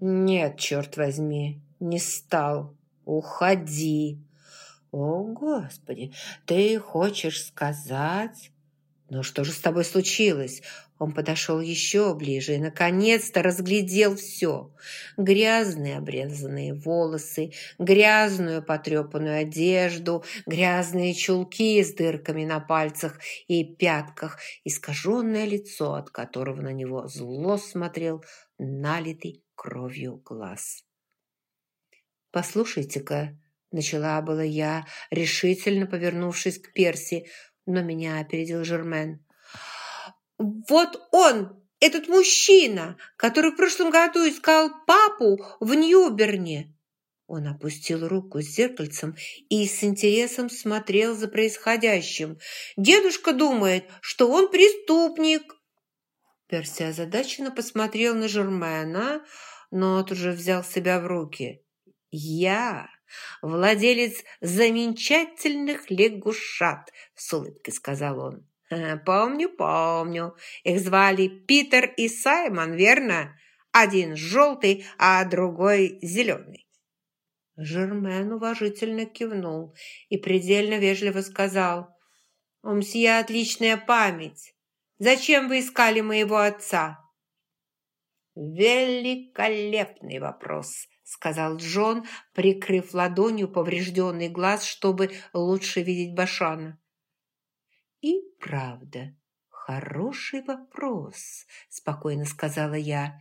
«Нет, черт возьми, не стал. Уходи!» «О, Господи, ты хочешь сказать...» «Ну что же с тобой случилось?» Он подошел еще ближе и, наконец-то, разглядел все. Грязные обрезанные волосы, грязную потрепанную одежду, грязные чулки с дырками на пальцах и пятках, искаженное лицо, от которого на него зло смотрел налитый кровью глаз. «Послушайте-ка», — начала была я, решительно повернувшись к Перси, но меня опередил Жермен. «Вот он, этот мужчина, который в прошлом году искал папу в Ньюберне!» Он опустил руку с зеркальцем и с интересом смотрел за происходящим. «Дедушка думает, что он преступник!» Перси озадаченно посмотрел на Жермена, но тут же взял себя в руки. «Я владелец замечательных лягушат», — с улыбкой сказал он. «Помню, помню. Их звали Питер и Саймон, верно? Один желтый, а другой зеленый». Жермен уважительно кивнул и предельно вежливо сказал, «У отличная память. Зачем вы искали моего отца?» «Великолепный вопрос», — сказал Джон, прикрыв ладонью поврежденный глаз, чтобы лучше видеть Башана. «И правда, хороший вопрос», — спокойно сказала я.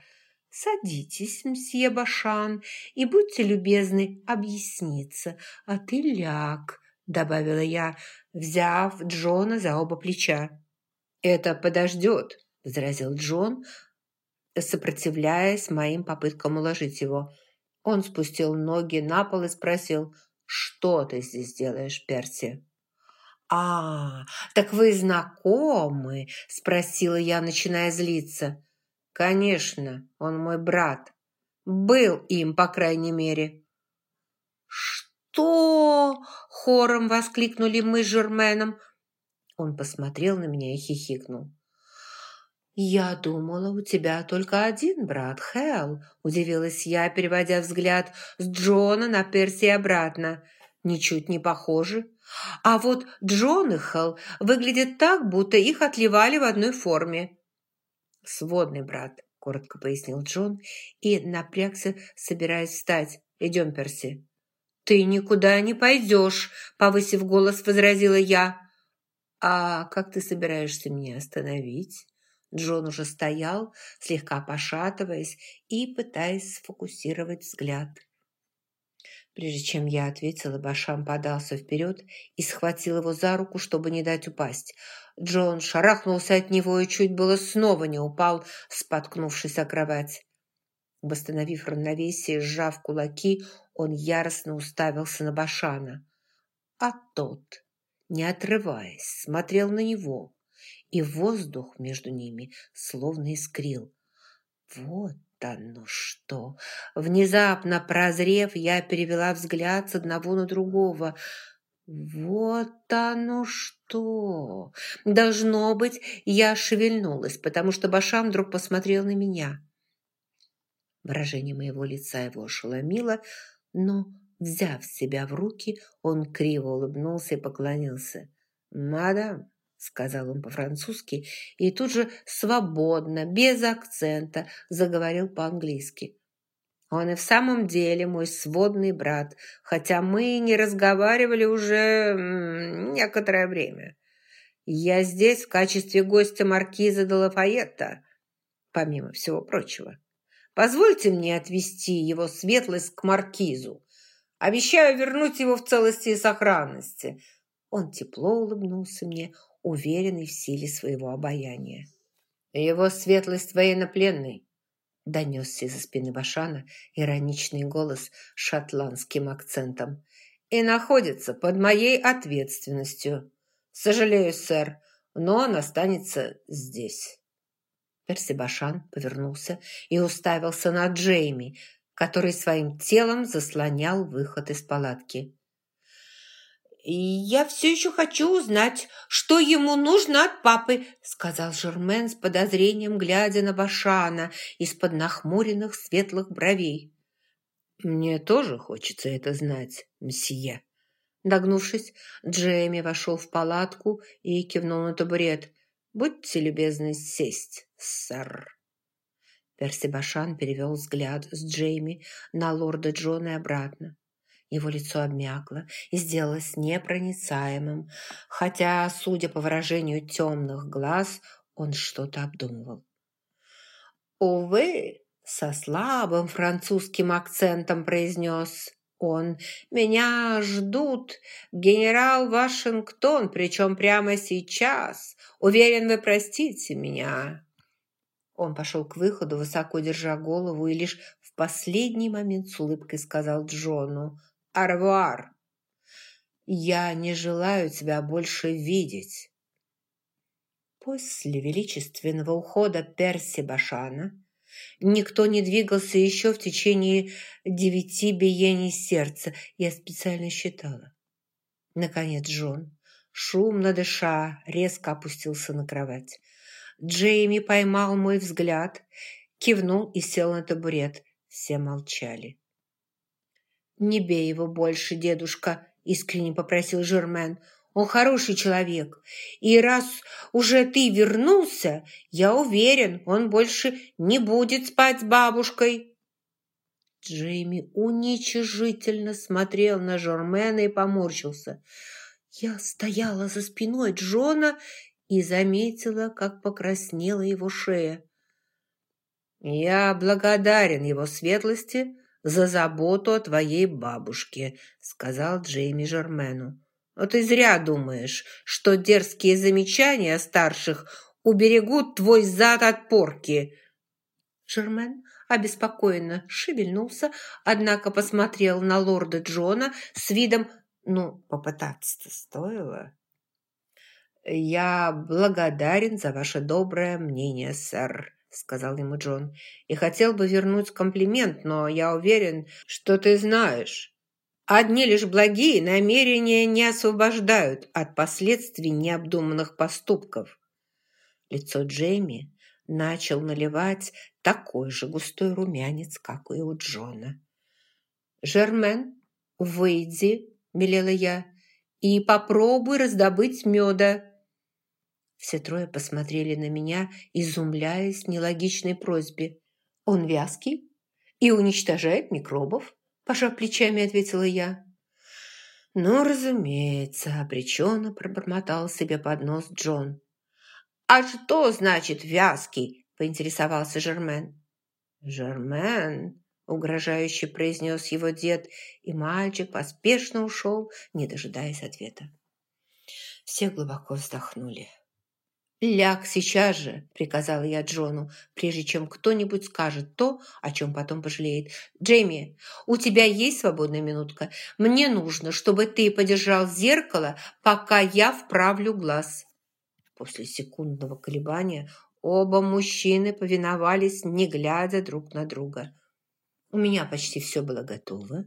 «Садитесь, мсье Башан, и будьте любезны объясниться. А ты ляг», — добавила я, взяв Джона за оба плеча. «Это подождет», — возразил Джон, сопротивляясь моим попыткам уложить его. Он спустил ноги на пол и спросил, «Что ты здесь делаешь, Перси?» «А, так вы знакомы?» – спросила я, начиная злиться. «Конечно, он мой брат. Был им, по крайней мере». «Что?» – хором воскликнули мы с Жерменом. Он посмотрел на меня и хихикнул. «Я думала, у тебя только один брат, Хелл», – удивилась я, переводя взгляд с Джона на Перси обратно. «Ничуть не похожи. А вот Джон и Хелл выглядят так, будто их отливали в одной форме». «Сводный брат», – коротко пояснил Джон и напрягся, собираясь встать. «Идем, Перси». «Ты никуда не пойдешь», – повысив голос, возразила я. «А как ты собираешься меня остановить?» Джон уже стоял, слегка пошатываясь и пытаясь сфокусировать взгляд. Прежде чем я ответила, Башам подался вперед и схватил его за руку, чтобы не дать упасть. Джон шарахнулся от него и чуть было снова не упал, споткнувшись о кровать. Восстановив равновесие, сжав кулаки, он яростно уставился на Башана. А тот, не отрываясь, смотрел на него, и воздух между ними словно искрил. Вот оно что! Внезапно прозрев, я перевела взгляд с одного на другого. Вот оно что! Должно быть, я шевельнулась, потому что Башам вдруг посмотрел на меня. Выражение моего лица его ошеломило, но, взяв себя в руки, он криво улыбнулся и поклонился. «Мадам, – сказал он по-французски и тут же свободно, без акцента, заговорил по-английски. Он и в самом деле мой сводный брат, хотя мы не разговаривали уже некоторое время. Я здесь в качестве гостя маркиза де Лафайетта, помимо всего прочего. Позвольте мне отвести его светлость к маркизу. Обещаю вернуть его в целости и сохранности. Он тепло улыбнулся мне, уверенный в силе своего обаяния. «Его светлость военнопленный!» донесся из-за спины Башана ироничный голос шотландским акцентом. «И находится под моей ответственностью. Сожалею, сэр, но он останется здесь». Перси Башан повернулся и уставился на Джейми, который своим телом заслонял выход из палатки. «Я все еще хочу узнать, что ему нужно от папы», сказал Жермен с подозрением, глядя на Башана из-под нахмуренных светлых бровей. «Мне тоже хочется это знать, мсье». Догнувшись, Джейми вошел в палатку и кивнул на табурет. «Будьте любезны сесть, сэр». Перси Башан перевел взгляд с Джейми на лорда Джона и обратно. Его лицо обмякло и сделалось непроницаемым, хотя, судя по выражению темных глаз, он что-то обдумывал. «Увы!» – со слабым французским акцентом произнес он. «Меня ждут генерал Вашингтон, причем прямо сейчас. Уверен, вы простите меня». Он пошел к выходу, высоко держа голову, и лишь в последний момент с улыбкой сказал Джону «Арвуар! Я не желаю тебя больше видеть». После величественного ухода Перси Башана никто не двигался еще в течение девяти биений сердца, я специально считала. Наконец Джон, шумно дыша, резко опустился на кровать. Джейми поймал мой взгляд, кивнул и сел на табурет. Все молчали. «Не бей его больше, дедушка», – искренне попросил Жермен. «Он хороший человек, и раз уже ты вернулся, я уверен, он больше не будет спать с бабушкой». Джейми уничижительно смотрел на Жермена и поморщился. Я стояла за спиной Джона и заметила, как покраснела его шея. «Я благодарен его светлости за заботу о твоей бабушке», сказал Джейми Жермену. «Но ты зря думаешь, что дерзкие замечания старших уберегут твой зад от порки». Жермен обеспокоенно шевельнулся, однако посмотрел на лорда Джона с видом «ну, попытаться-то стоило». «Я благодарен за ваше доброе мнение, сэр», — сказал ему Джон. «И хотел бы вернуть комплимент, но я уверен, что ты знаешь. Одни лишь благие намерения не освобождают от последствий необдуманных поступков». Лицо Джейми начал наливать такой же густой румянец, как и у Джона. «Жермен, выйди», — велела я, — «и попробуй раздобыть меда». Все трое посмотрели на меня, изумляясь нелогичной просьбе. «Он вязкий и уничтожает микробов?» Пожав плечами, ответила я. «Ну, разумеется», – обреченно пробормотал себе под нос Джон. «А что значит вязкий?» – поинтересовался Жермен. «Жермен», – угрожающе произнес его дед, и мальчик поспешно ушел, не дожидаясь ответа. Все глубоко вздохнули. «Ляг сейчас же!» – приказала я Джону, прежде чем кто-нибудь скажет то, о чем потом пожалеет. «Джейми, у тебя есть свободная минутка? Мне нужно, чтобы ты подержал зеркало, пока я вправлю глаз». После секундного колебания оба мужчины повиновались, не глядя друг на друга. У меня почти все было готово.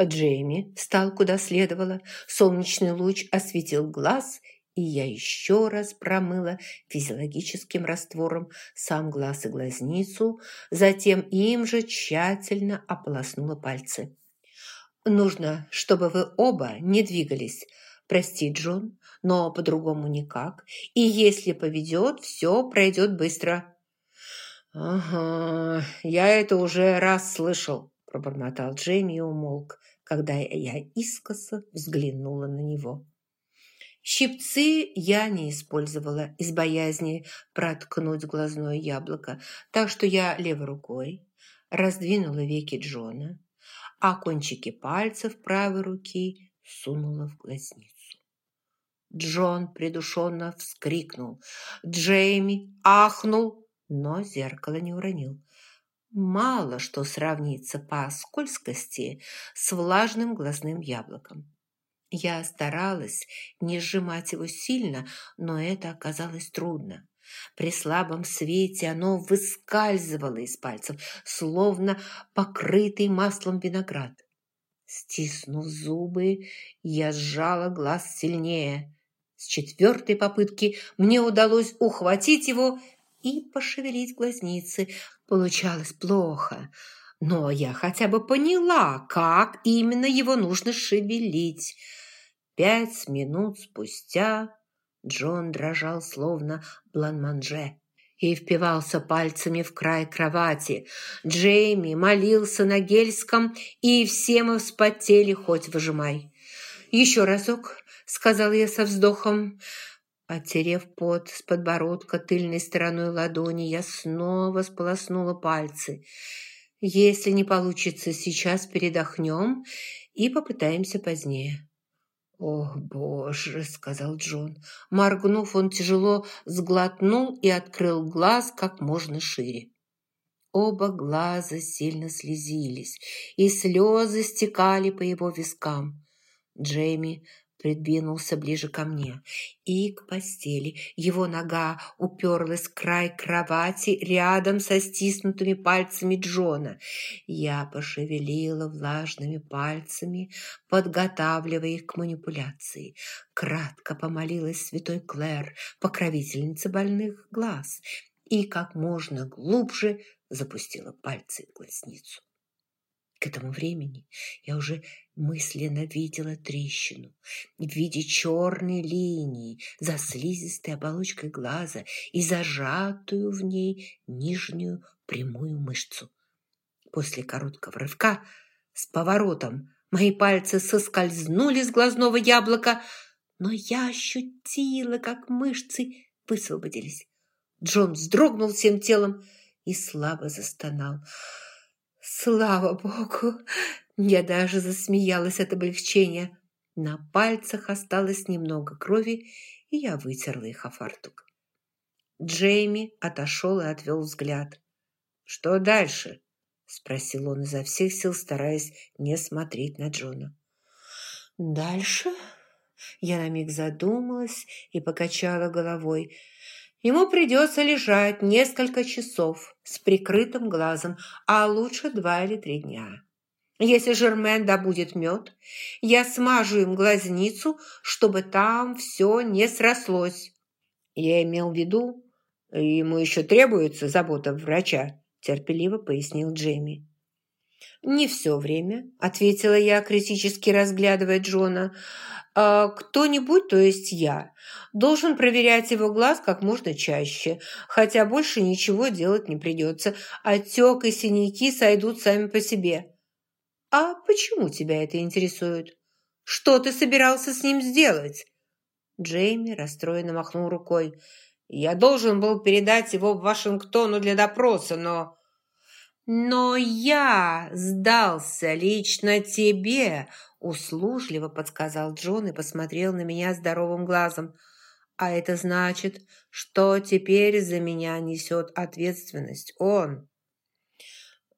Джейми встал куда следовало, солнечный луч осветил глаз – и я еще раз промыла физиологическим раствором сам глаз и глазницу, затем им же тщательно ополоснула пальцы. «Нужно, чтобы вы оба не двигались. Прости, Джон, но по-другому никак. И если поведет, все пройдет быстро». «Ага, я это уже раз слышал», – пробормотал Джейми и умолк, когда я искоса взглянула на него. Щипцы я не использовала из боязни проткнуть глазное яблоко, так что я левой рукой раздвинула веки Джона, а кончики пальцев правой руки сунула в глазницу. Джон придушенно вскрикнул. Джейми ахнул, но зеркало не уронил. Мало что сравнится по скользкости с влажным глазным яблоком. Я старалась не сжимать его сильно, но это оказалось трудно. При слабом свете оно выскальзывало из пальцев, словно покрытый маслом виноград. Стиснув зубы, я сжала глаз сильнее. С четвертой попытки мне удалось ухватить его и пошевелить глазницы. Получалось плохо, но я хотя бы поняла, как именно его нужно шевелить. Пять минут спустя Джон дрожал, словно бланманже и впивался пальцами в край кровати. Джейми молился на гельском, и все мы вспотели, хоть выжимай. «Еще разок», — сказал я со вздохом. Оттерев пот с подбородка тыльной стороной ладони, я снова сполоснула пальцы. «Если не получится сейчас, передохнем и попытаемся позднее». «Ох, боже!» – сказал Джон. Моргнув, он тяжело сглотнул и открыл глаз как можно шире. Оба глаза сильно слезились, и слезы стекали по его вискам. Джейми придвинулся ближе ко мне и к постели. Его нога уперлась в край кровати рядом со стиснутыми пальцами Джона. Я пошевелила влажными пальцами, подготавливая их к манипуляции. Кратко помолилась святой Клэр, покровительнице больных глаз, и как можно глубже запустила пальцы в глазницу. К этому времени я уже мысленно видела трещину в виде черной линии за слизистой оболочкой глаза и зажатую в ней нижнюю прямую мышцу. После короткого рывка с поворотом мои пальцы соскользнули с глазного яблока, но я ощутила, как мышцы высвободились. Джон вздрогнул всем телом и слабо застонал – Слава богу! Я даже засмеялась от облегчения. На пальцах осталось немного крови, и я вытерла их о фартук. Джейми отошел и отвел взгляд. «Что дальше?» – спросил он изо всех сил, стараясь не смотреть на Джона. «Дальше?» Я на миг задумалась и покачала головой – Ему придется лежать несколько часов с прикрытым глазом, а лучше два или три дня. Если Жермен добудет мед, я смажу им глазницу, чтобы там все не срослось. Я имел в виду, ему еще требуется забота врача, терпеливо пояснил Джейми. «Не все время», – ответила я, критически разглядывая Джона. А кто-нибудь, то есть я, должен проверять его глаз как можно чаще, хотя больше ничего делать не придется. Отек и синяки сойдут сами по себе. А почему тебя это интересует? Что ты собирался с ним сделать? Джейми расстроенно махнул рукой. Я должен был передать его в Вашингтону для допроса, но... «Но я сдался лично тебе», – услужливо подсказал Джон и посмотрел на меня здоровым глазом. «А это значит, что теперь за меня несет ответственность он».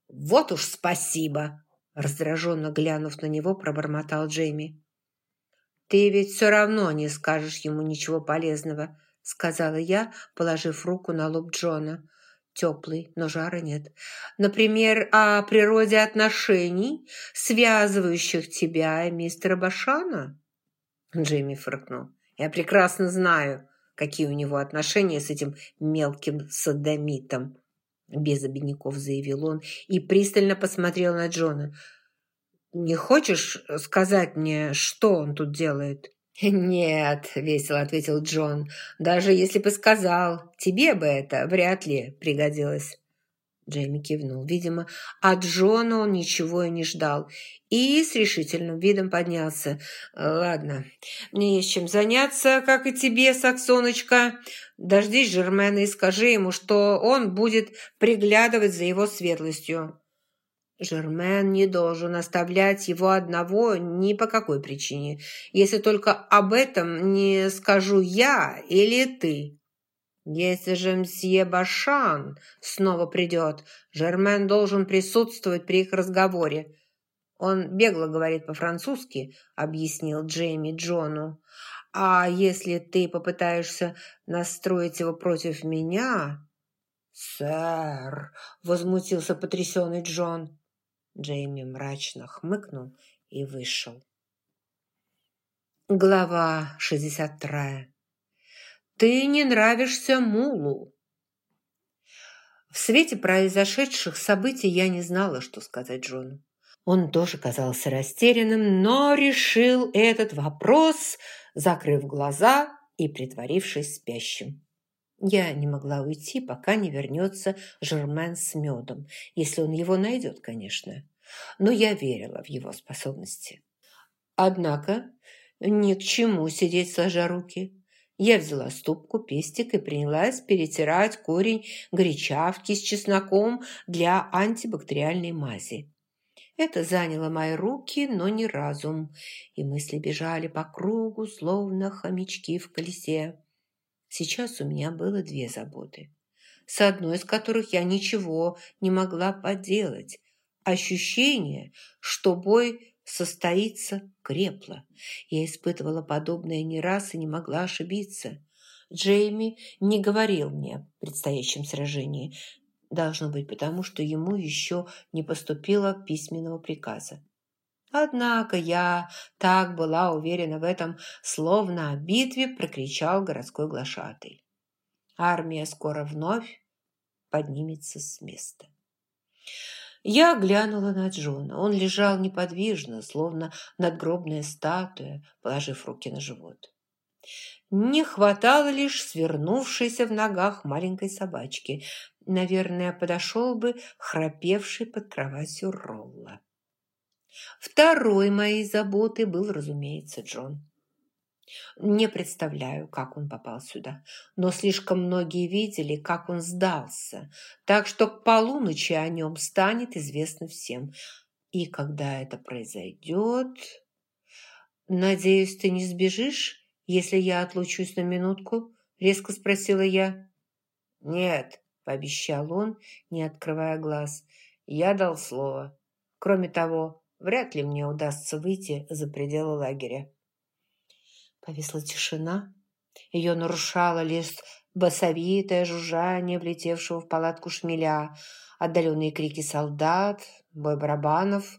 «Вот уж спасибо!» – раздраженно глянув на него, пробормотал Джейми. «Ты ведь все равно не скажешь ему ничего полезного», – сказала я, положив руку на лоб Джона теплый, но жара нет. Например, о природе отношений, связывающих тебя и мистера Башана?» Джейми фыркнул. «Я прекрасно знаю, какие у него отношения с этим мелким садомитом», без обиняков заявил он и пристально посмотрел на Джона. «Не хочешь сказать мне, что он тут делает?» «Нет», – весело ответил Джон, – «даже если бы сказал, тебе бы это вряд ли пригодилось». Джейми кивнул. Видимо, от Джона он ничего и не ждал. И с решительным видом поднялся. «Ладно, мне есть чем заняться, как и тебе, Саксоночка. Дождись Жермена и скажи ему, что он будет приглядывать за его светлостью». Жермен не должен оставлять его одного ни по какой причине, если только об этом не скажу я или ты. Если же мсье Башан снова придет, Жермен должен присутствовать при их разговоре. Он бегло говорит по-французски, объяснил Джейми Джону. А если ты попытаешься настроить его против меня... «Сэр!» – возмутился потрясенный Джон. Джейми мрачно хмыкнул и вышел. Глава 62. «Ты не нравишься Мулу». В свете произошедших событий я не знала, что сказать Джону. Он тоже казался растерянным, но решил этот вопрос, закрыв глаза и притворившись спящим. Я не могла уйти, пока не вернется Жермен с медом, если он его найдет, конечно. Но я верила в его способности. Однако ни к чему сидеть сложа руки. Я взяла ступку, пестик и принялась перетирать корень горячавки с чесноком для антибактериальной мази. Это заняло мои руки, но не разум, и мысли бежали по кругу, словно хомячки в колесе. Сейчас у меня было две заботы, с одной из которых я ничего не могла поделать. Ощущение, что бой состоится, крепло. Я испытывала подобное не раз и не могла ошибиться. Джейми не говорил мне о предстоящем сражении. Должно быть потому, что ему еще не поступило письменного приказа. Однако я так была уверена в этом, словно о битве прокричал городской глашатый. Армия скоро вновь поднимется с места. Я глянула на Джона. Он лежал неподвижно, словно надгробная статуя, положив руки на живот. Не хватало лишь свернувшейся в ногах маленькой собачки. Наверное, подошел бы храпевший под кроватью Ролла. Второй моей заботой был, разумеется, Джон. Не представляю, как он попал сюда, но слишком многие видели, как он сдался, так что к полуночи о нем станет известно всем. И когда это произойдет... «Надеюсь, ты не сбежишь, если я отлучусь на минутку?» – резко спросила я. «Нет», – пообещал он, не открывая глаз. «Я дал слово. Кроме того, вряд ли мне удастся выйти за пределы лагеря». Повисла тишина. Ее нарушало лишь басовитое жужжание влетевшего в палатку шмеля, отдаленные крики солдат, бой барабанов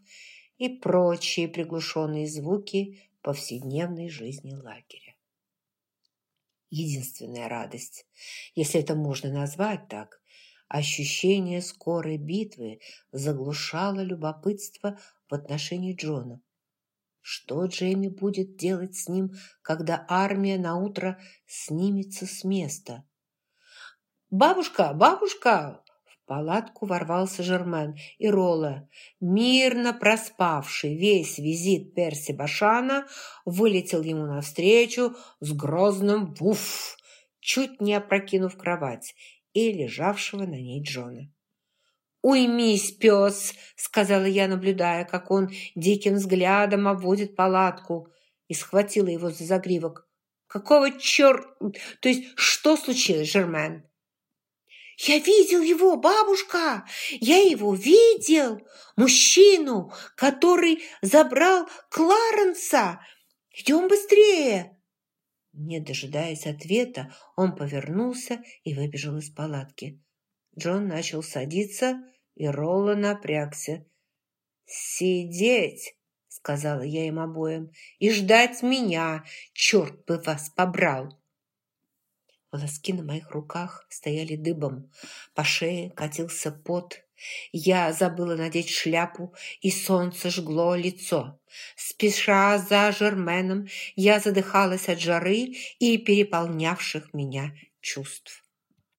и прочие приглушенные звуки повседневной жизни лагеря. Единственная радость, если это можно назвать так, ощущение скорой битвы заглушало любопытство в отношении Джона. Что Джейми будет делать с ним, когда армия наутро снимется с места? «Бабушка! Бабушка!» В палатку ворвался Жермен и Ролла. Мирно проспавший весь визит Перси Башана вылетел ему навстречу с грозным «вуф», чуть не опрокинув кровать и лежавшего на ней Джона. «Уймись, пес!» – сказала я, наблюдая, как он диким взглядом обводит палатку и схватила его за загривок. «Какого черт? То есть что случилось, Жермен?» «Я видел его, бабушка! Я его видел! Мужчину, который забрал Кларенса! Идем быстрее!» Не дожидаясь ответа, он повернулся и выбежал из палатки. Джон начал садиться, и Ролла напрягся. «Сидеть!» — сказала я им обоим. «И ждать меня! Черт бы вас побрал!» Волоски на моих руках стояли дыбом. По шее катился пот. Я забыла надеть шляпу, и солнце жгло лицо. Спеша за Жерменом, я задыхалась от жары и переполнявших меня чувств.